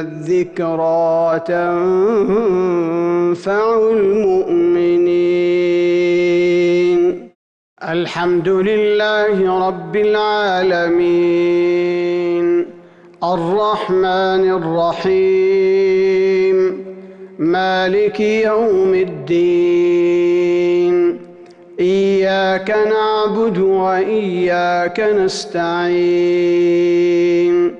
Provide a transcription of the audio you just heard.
الذكرى تنفع المؤمنين. الحمد لله رب العالمين. الرحمن الرحيم. مالك يوم الدين. إياك نعبد وإياك نستعين.